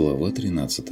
Глава 13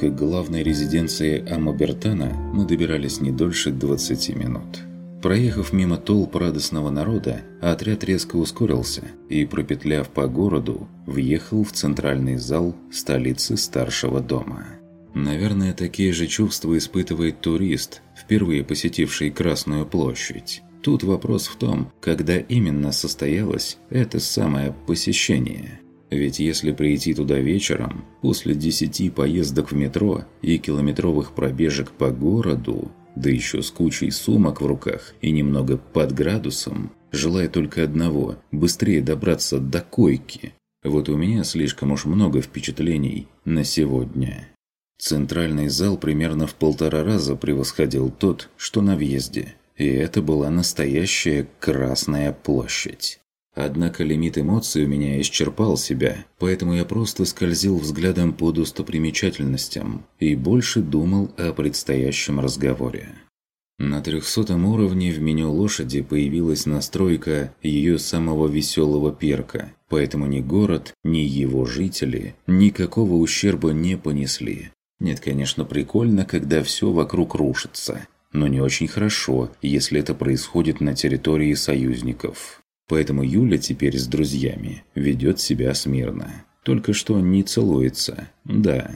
К главной резиденции Амабертана мы добирались не дольше 20 минут. Проехав мимо толп радостного народа, отряд резко ускорился и, пропетляв по городу, въехал в центральный зал столицы старшего дома. Наверное, такие же чувства испытывает турист, впервые посетивший Красную площадь. Тут вопрос в том, когда именно состоялось это самое посещение – ведь если прийти туда вечером, после десяти поездок в метро и километровых пробежек по городу, да еще с кучей сумок в руках и немного под градусом, желая только одного – быстрее добраться до койки. Вот у меня слишком уж много впечатлений на сегодня. Центральный зал примерно в полтора раза превосходил тот, что на въезде. И это была настоящая Красная площадь. Однако лимит эмоций у меня исчерпал себя, поэтому я просто скользил взглядом по достопримечательностям и больше думал о предстоящем разговоре. На трехсотом уровне в меню лошади появилась настройка ее самого веселого перка, поэтому ни город, ни его жители никакого ущерба не понесли. Нет, конечно, прикольно, когда все вокруг рушится, но не очень хорошо, если это происходит на территории союзников. Поэтому Юля теперь с друзьями ведет себя смирно. Только что не целуется, да.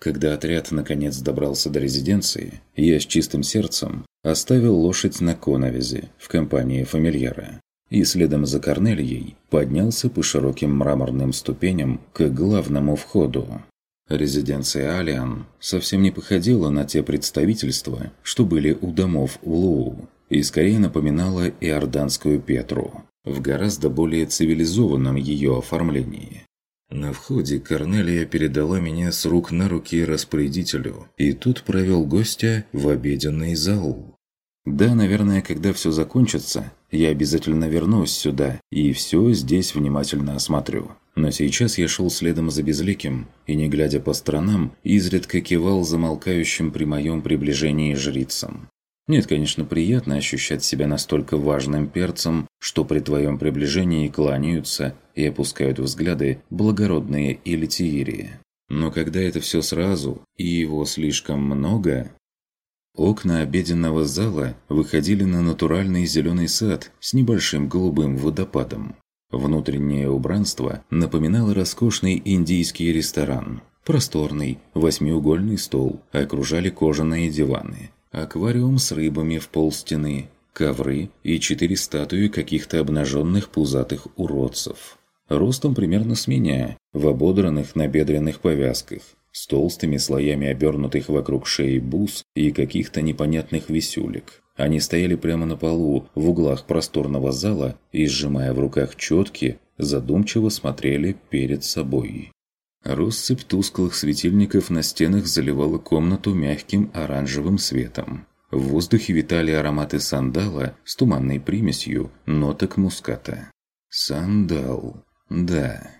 Когда отряд наконец добрался до резиденции, я с чистым сердцем оставил лошадь на коновизе в компании фамильяра и следом за Корнельей поднялся по широким мраморным ступеням к главному входу. Резиденция Алиан совсем не походила на те представительства, что были у домов в Луу, и скорее напоминала иорданскую Петру в гораздо более цивилизованном ее оформлении. На входе Корнелия передала меня с рук на руки распорядителю, и тут провел гостя в обеденный зал. Да, наверное, когда все закончится, я обязательно вернусь сюда и все здесь внимательно осмотрю. Но сейчас я шел следом за Безликим и, не глядя по сторонам, изредка кивал замолкающим при моем приближении жрицам. Нет, конечно, приятно ощущать себя настолько важным перцем, что при твоем приближении кланяются и опускают взгляды благородные элитиерии. Но когда это все сразу, и его слишком много... Окна обеденного зала выходили на натуральный зеленый сад с небольшим голубым водопадом. Внутреннее убранство напоминало роскошный индийский ресторан. Просторный, восьмиугольный стол окружали кожаные диваны – аквариум с рыбами в полстены, ковры и четыре статуи каких-то обнаженных пузатых уродцев. Ростом примерно с меня, в ободранных набедренных повязках, с толстыми слоями обернутых вокруг шеи бус и каких-то непонятных висюлек. Они стояли прямо на полу, в углах просторного зала и, сжимая в руках четки, задумчиво смотрели перед собой. Россыпь тусклых светильников на стенах заливала комнату мягким оранжевым светом. В воздухе витали ароматы сандала с туманной примесью ноток муската. Сандал. Да.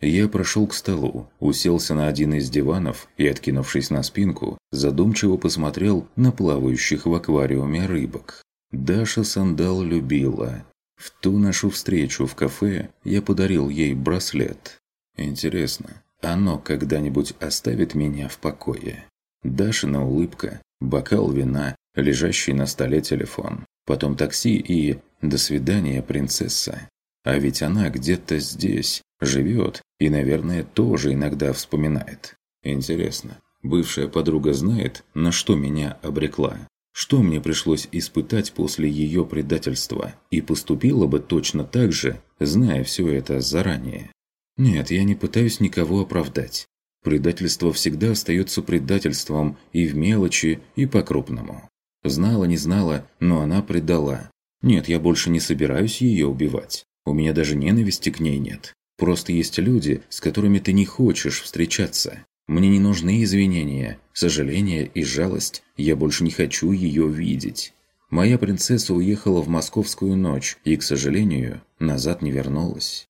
Я прошел к столу, уселся на один из диванов и, откинувшись на спинку, задумчиво посмотрел на плавающих в аквариуме рыбок. Даша сандал любила. В ту нашу встречу в кафе я подарил ей браслет. Интересно, оно когда-нибудь оставит меня в покое. Дашина улыбка, бокал вина, лежащий на столе телефон. Потом такси и «До свидания, принцесса». А ведь она где-то здесь, живет и, наверное, тоже иногда вспоминает. Интересно, бывшая подруга знает, на что меня обрекла? Что мне пришлось испытать после ее предательства? И поступила бы точно так же, зная все это заранее. Нет, я не пытаюсь никого оправдать. Предательство всегда остается предательством и в мелочи, и по-крупному. Знала, не знала, но она предала. Нет, я больше не собираюсь ее убивать. У меня даже ненависти к ней нет. Просто есть люди, с которыми ты не хочешь встречаться. Мне не нужны извинения, сожаления и жалость. Я больше не хочу ее видеть. Моя принцесса уехала в московскую ночь и, к сожалению, назад не вернулась.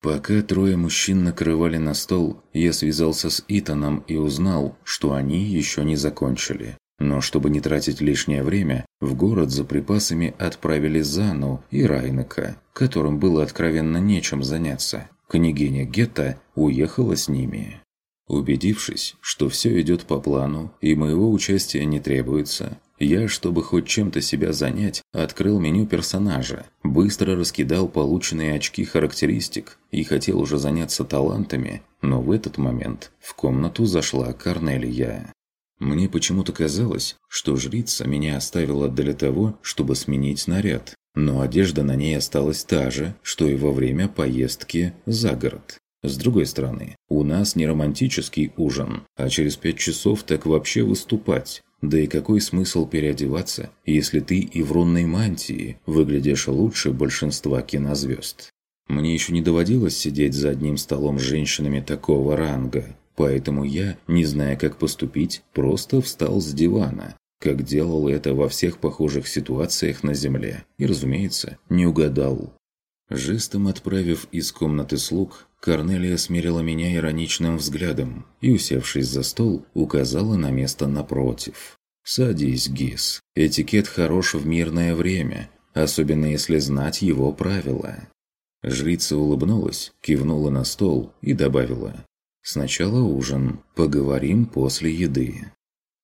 Пока трое мужчин накрывали на стол, я связался с Итаном и узнал, что они еще не закончили. Но чтобы не тратить лишнее время, в город за припасами отправили Зану и Райнека, которым было откровенно нечем заняться. Княгиня Гетта уехала с ними. Убедившись, что все идет по плану и моего участия не требуется, я, чтобы хоть чем-то себя занять, открыл меню персонажа, быстро раскидал полученные очки характеристик и хотел уже заняться талантами, но в этот момент в комнату зашла Корнелия. Мне почему-то казалось, что жрица меня оставила для того, чтобы сменить наряд, но одежда на ней осталась та же, что и во время поездки за город. С другой стороны, у нас не романтический ужин, а через пять часов так вообще выступать. Да и какой смысл переодеваться, если ты и в рунной мантии выглядишь лучше большинства кинозвезд? Мне еще не доводилось сидеть за одним столом с женщинами такого ранга, поэтому я, не зная, как поступить, просто встал с дивана, как делал это во всех похожих ситуациях на Земле, и, разумеется, не угадал. Жестом отправив из комнаты слуг, Корнелия смерила меня ироничным взглядом и, усевшись за стол, указала на место напротив. «Садись, Гис. Этикет хорош в мирное время, особенно если знать его правила». Жрица улыбнулась, кивнула на стол и добавила. «Сначала ужин, поговорим после еды».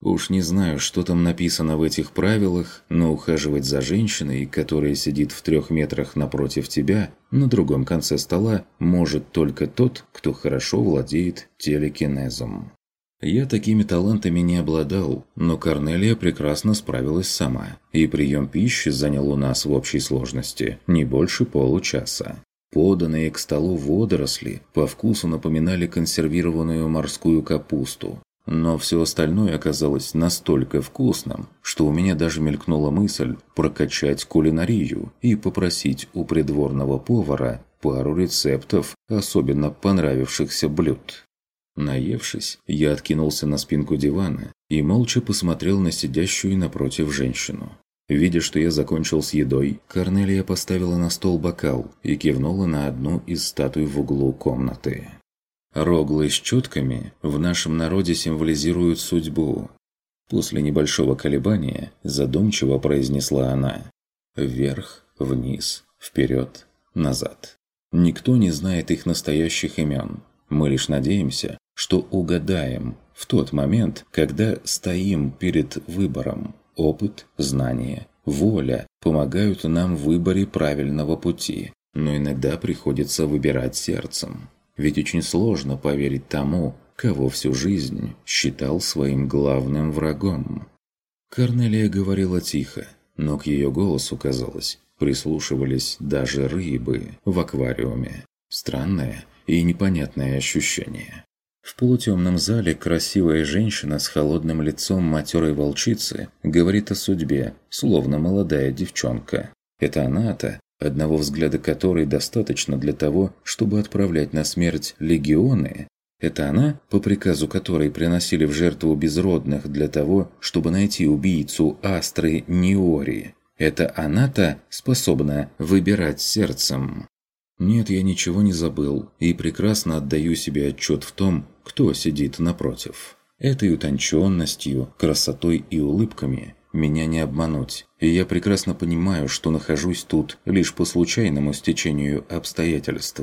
Уж не знаю, что там написано в этих правилах, но ухаживать за женщиной, которая сидит в трех метрах напротив тебя, на другом конце стола, может только тот, кто хорошо владеет телекинезом. Я такими талантами не обладал, но Корнелия прекрасно справилась сама, и прием пищи занял у нас в общей сложности не больше получаса. Поданные к столу водоросли по вкусу напоминали консервированную морскую капусту, но все остальное оказалось настолько вкусным, что у меня даже мелькнула мысль прокачать кулинарию и попросить у придворного повара пару рецептов особенно понравившихся блюд. Наевшись, я откинулся на спинку дивана и молча посмотрел на сидящую напротив женщину. Видя, что я закончил с едой, Корнелия поставила на стол бокал и кивнула на одну из статуй в углу комнаты. Роглы с четками в нашем народе символизируют судьбу. После небольшого колебания задумчиво произнесла она. Вверх, вниз, вперед, назад. Никто не знает их настоящих имен. Мы лишь надеемся, что угадаем в тот момент, когда стоим перед выбором. Опыт, знания, воля помогают нам в выборе правильного пути, но иногда приходится выбирать сердцем. Ведь очень сложно поверить тому, кого всю жизнь считал своим главным врагом. Корнелия говорила тихо, но к ее голосу, казалось, прислушивались даже рыбы в аквариуме. Странное и непонятное ощущение. В полутемном зале красивая женщина с холодным лицом матерой волчицы говорит о судьбе, словно молодая девчонка. Это она-то одного взгляда которой достаточно для того, чтобы отправлять на смерть легионы, это она, по приказу которой приносили в жертву безродных для того, чтобы найти убийцу Астры Ниори. Это она-то способна выбирать сердцем. Нет, я ничего не забыл и прекрасно отдаю себе отчет в том, кто сидит напротив. Этой утонченностью, красотой и улыбками меня не обмануть, и я прекрасно понимаю, что нахожусь тут лишь по случайному стечению обстоятельств.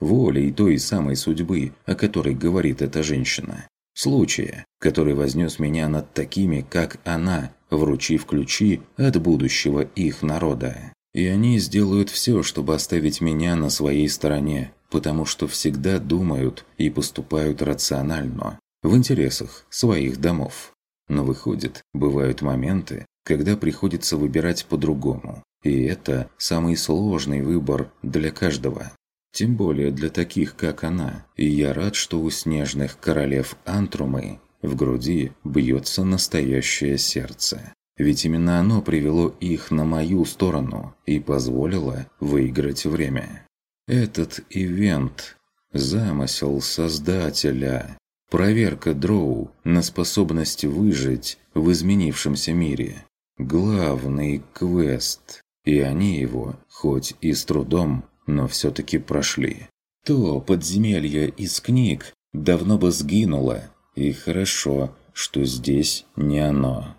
Волей той самой судьбы, о которой говорит эта женщина. Случая, который вознес меня над такими, как она, вручив ключи от будущего их народа. И они сделают все, чтобы оставить меня на своей стороне, потому что всегда думают и поступают рационально, в интересах своих домов. Но выходит, бывают моменты, когда приходится выбирать по-другому. И это самый сложный выбор для каждого. Тем более для таких, как она. И я рад, что у снежных королев Антрумы в груди бьется настоящее сердце. Ведь именно оно привело их на мою сторону и позволило выиграть время. Этот ивент – замысел Создателя. Проверка дроу на способность выжить в изменившемся мире. Главный квест. И они его, хоть и с трудом, но все-таки прошли. То подземелье из книг давно бы сгинуло, и хорошо, что здесь не оно.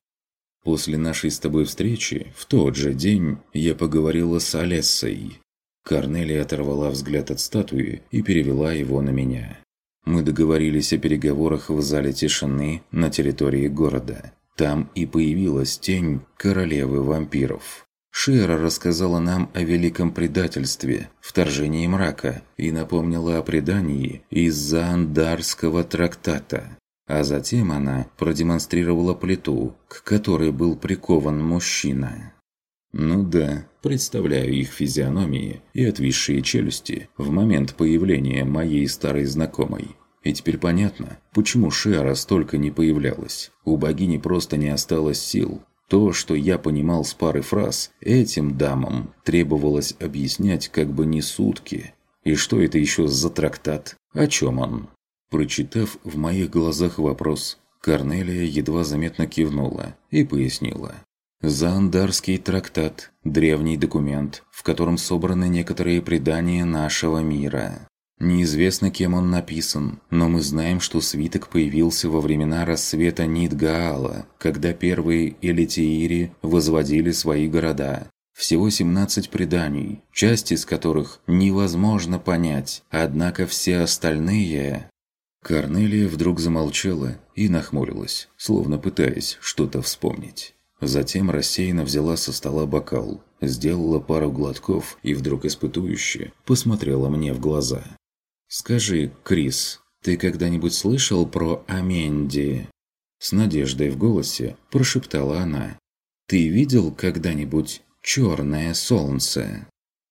После нашей с тобой встречи, в тот же день, я поговорила с Олессой. Корнелия оторвала взгляд от статуи и перевела его на меня. Мы договорились о переговорах в зале тишины на территории города. Там и появилась тень королевы вампиров. Шира рассказала нам о великом предательстве, вторжении мрака, и напомнила о предании из-за Андарского трактата. А затем она продемонстрировала плиту, к которой был прикован мужчина. Ну да, представляю их физиономии и отвисшие челюсти в момент появления моей старой знакомой. И теперь понятно, почему Шиара столько не появлялась. У богини просто не осталось сил. То, что я понимал с пары фраз, этим дамам требовалось объяснять как бы не сутки. И что это еще за трактат? О чем он? Прочитав в моих глазах вопрос, Корнелия едва заметно кивнула и пояснила. Заандарский трактат – древний документ, в котором собраны некоторые предания нашего мира. Неизвестно, кем он написан, но мы знаем, что свиток появился во времена рассвета Нидгаала, когда первые элитиири возводили свои города. Всего 17 преданий, часть из которых невозможно понять, однако все остальные... Корнелия вдруг замолчала и нахмурилась, словно пытаясь что-то вспомнить. Затем рассеянно взяла со стола бокал, сделала пару глотков и вдруг испытующе посмотрела мне в глаза. «Скажи, Крис, ты когда-нибудь слышал про Аменди?» С надеждой в голосе прошептала она. «Ты видел когда-нибудь черное солнце?»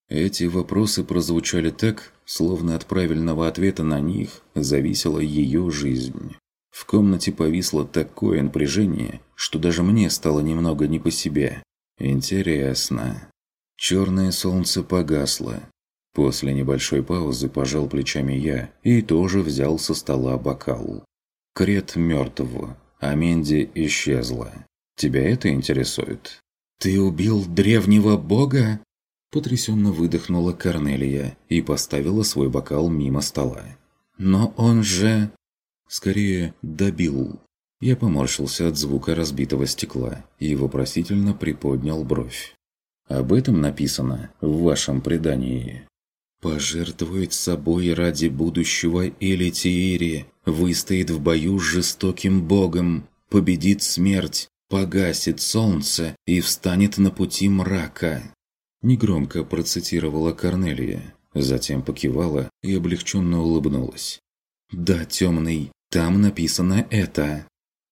Эти вопросы прозвучали так, словно от правильного ответа на них зависела ее жизнь. В комнате повисло такое напряжение, что даже мне стало немного не по себе. Интересно. Черное солнце погасло, После небольшой паузы пожал плечами я и тоже взял со стола бокал. Крет мертв, а Менди исчезла. Тебя это интересует? «Ты убил древнего бога?» Потрясенно выдохнула Корнелия и поставила свой бокал мимо стола. «Но он же...» «Скорее, добил». Я поморщился от звука разбитого стекла и вопросительно приподнял бровь. «Об этом написано в вашем предании?» Пожертвует собой ради будущего Элитиири, выстоит в бою с жестоким богом, победит смерть, погасит солнце и встанет на пути мрака. Негромко процитировала Корнелия, затем покивала и облегченно улыбнулась. «Да, темный, там написано это».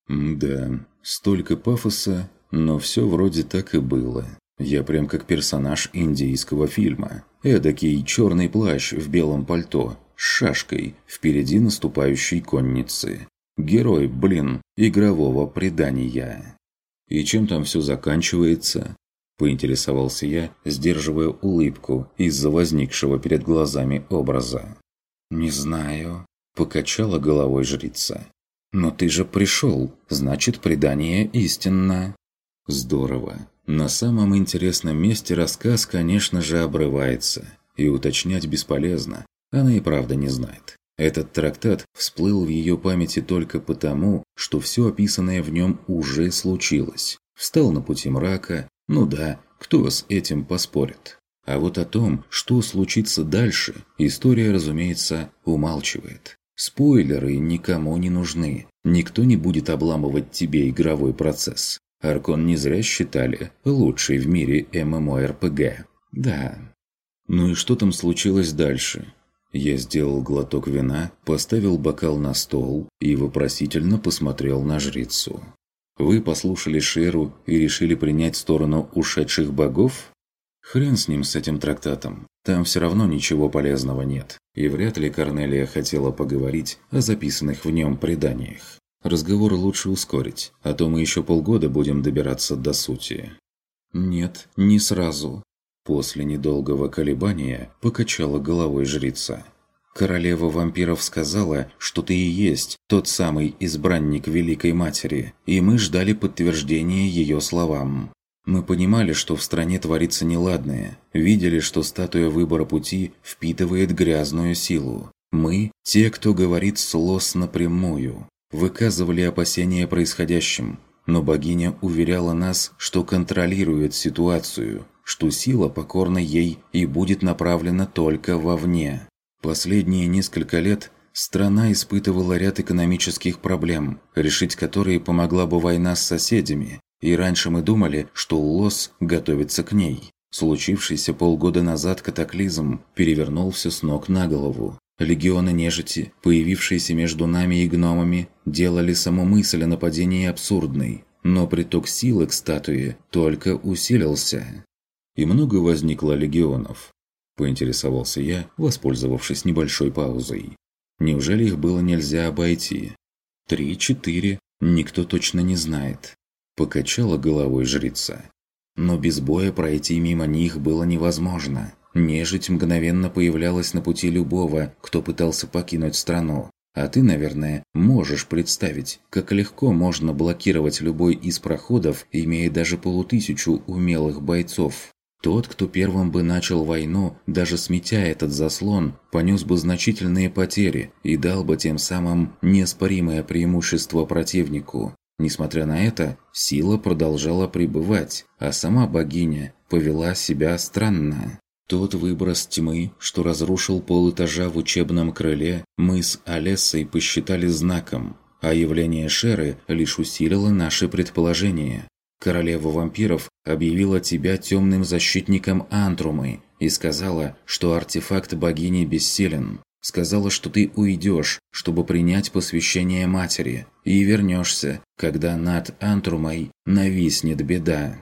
«Да, столько пафоса, но все вроде так и было. Я прям как персонаж индийского фильма. Эдакий черный плащ в белом пальто, с шашкой, впереди наступающей конницы. Герой, блин, игрового предания. И чем там все заканчивается? Поинтересовался я, сдерживая улыбку из-за возникшего перед глазами образа. «Не знаю», – покачала головой жрица. «Но ты же пришел, значит, предание истинно». «Здорово. На самом интересном месте рассказ, конечно же, обрывается. И уточнять бесполезно. Она и правда не знает. Этот трактат всплыл в ее памяти только потому, что все описанное в нем уже случилось. Встал на пути мрака, ну да, кто с этим поспорит. А вот о том, что случится дальше, история, разумеется, умалчивает. Спойлеры никому не нужны. Никто не будет обламывать тебе игровой процесс. Аркон не зря считали лучшей в мире ММО-РПГ. Да. Ну и что там случилось дальше? Я сделал глоток вина, поставил бокал на стол и вопросительно посмотрел на жрицу. «Вы послушали Шеру и решили принять сторону ушедших богов?» Хрен с ним, с этим трактатом. Там все равно ничего полезного нет. И вряд ли Корнелия хотела поговорить о записанных в нем преданиях. Разговор лучше ускорить, а то мы еще полгода будем добираться до сути». «Нет, не сразу». После недолгого колебания покачала головой жрица. «Королева вампиров сказала, что ты и есть тот самый избранник Великой Матери, и мы ждали подтверждения ее словам. Мы понимали, что в стране творится неладное, видели, что статуя выбора пути впитывает грязную силу. Мы – те, кто говорит слос напрямую, выказывали опасения происходящим, но богиня уверяла нас, что контролирует ситуацию, что сила покорна ей и будет направлена только вовне. Последние несколько лет страна испытывала ряд экономических проблем, решить которые помогла бы война с соседями, и раньше мы думали, что Лос готовится к ней. Случившийся полгода назад катаклизм перевернул все с ног на голову. Легионы нежити, появившиеся между нами и гномами, делали саму мысль о нападении абсурдной, но приток силы к статуе только усилился. И много возникло легионов. Поинтересовался я, воспользовавшись небольшой паузой. Неужели их было нельзя обойти? Три-четыре, никто точно не знает. Покачала головой жрица. Но без боя пройти мимо них было невозможно. Нежить мгновенно появлялась на пути любого, кто пытался покинуть страну. А ты, наверное, можешь представить, как легко можно блокировать любой из проходов, имея даже полутысячу умелых бойцов. Тот, кто первым бы начал войну, даже сметя этот заслон, понес бы значительные потери и дал бы тем самым неоспоримое преимущество противнику. Несмотря на это, сила продолжала пребывать, а сама богиня повела себя странно. Тот выброс тьмы, что разрушил полэтажа в учебном крыле, мы с Олессой посчитали знаком, а явление Шеры лишь усилило наши предположения. Королева вампиров объявила тебя темным защитником Антрумы и сказала, что артефакт богини бессилен. Сказала, что ты уйдешь, чтобы принять посвящение матери, и вернешься, когда над Антрумой нависнет беда.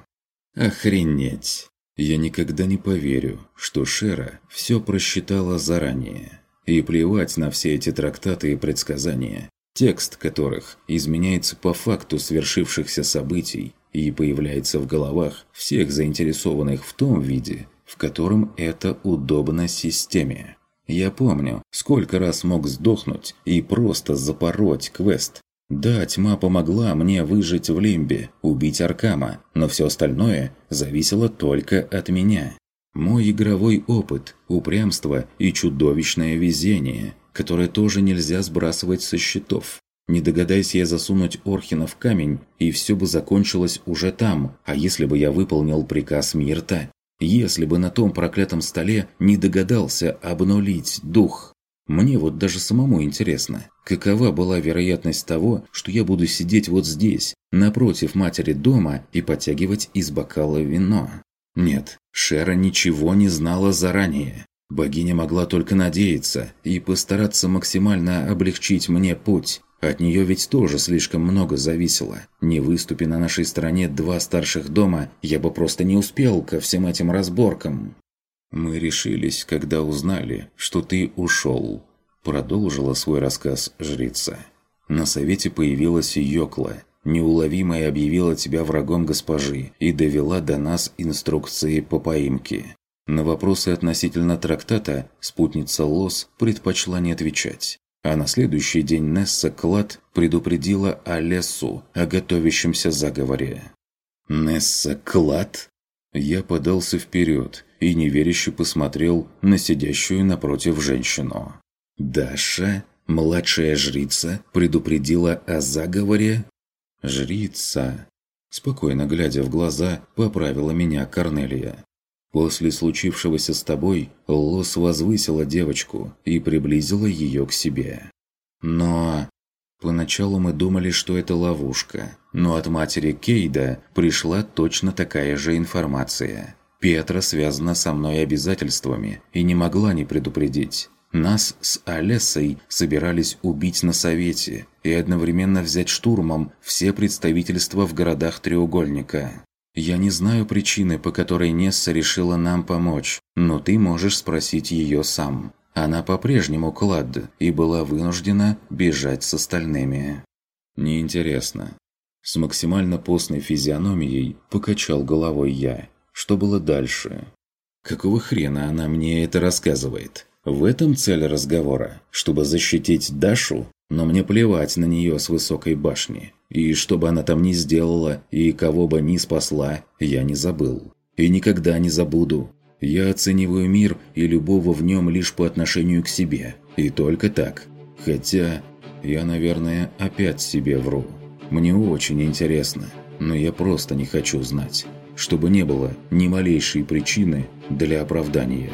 Охренеть! Я никогда не поверю, что Шера все просчитала заранее. И плевать на все эти трактаты и предсказания, текст которых изменяется по факту свершившихся событий и появляется в головах всех заинтересованных в том виде, в котором это удобно системе. Я помню, сколько раз мог сдохнуть и просто запороть квест. Да, тьма помогла мне выжить в Лимбе, убить Аркама, но все остальное зависело только от меня. Мой игровой опыт, упрямство и чудовищное везение, которое тоже нельзя сбрасывать со счетов. Не догадайся я засунуть Орхина в камень, и все бы закончилось уже там, а если бы я выполнил приказ Мирта? Если бы на том проклятом столе не догадался обнулить дух? Мне вот даже самому интересно, какова была вероятность того, что я буду сидеть вот здесь, напротив матери дома и подтягивать из бокала вино? Нет, Шера ничего не знала заранее. Богиня могла только надеяться и постараться максимально облегчить мне путь, от нее ведь тоже слишком много зависело. Не выступи на нашей стороне два старших дома, я бы просто не успел ко всем этим разборкам. «Мы решились, когда узнали, что ты ушел», – продолжила свой рассказ жрица. «На совете появилась Йокла, неуловимая объявила тебя врагом госпожи и довела до нас инструкции по поимке. На вопросы относительно трактата спутница Лос предпочла не отвечать. А на следующий день Несса Клад предупредила Олесу о готовящемся заговоре. «Несса Клад?» Я подался вперед и неверяще посмотрел на сидящую напротив женщину. «Даша, младшая жрица, предупредила о заговоре?» «Жрица», спокойно глядя в глаза, поправила меня Корнелия. После случившегося с тобой, Лос возвысила девочку и приблизила ее к себе. Но... Поначалу мы думали, что это ловушка, но от матери Кейда пришла точно такая же информация. Петра связана со мной обязательствами и не могла не предупредить. Нас с Олесой собирались убить на совете и одновременно взять штурмом все представительства в городах Треугольника. Я не знаю причины, по которой Несса решила нам помочь, но ты можешь спросить ее сам. Она по-прежнему клад и была вынуждена бежать с остальными. Неинтересно. С максимально постной физиономией покачал головой я. Что было дальше? Какого хрена она мне это рассказывает? В этом цель разговора, чтобы защитить Дашу, но мне плевать на нее с высокой башни. И что бы она там ни сделала, и кого бы ни спасла, я не забыл. И никогда не забуду. Я оцениваю мир и любого в нем лишь по отношению к себе. И только так. Хотя, я, наверное, опять себе вру. Мне очень интересно, но я просто не хочу знать, чтобы не было ни малейшей причины для оправдания.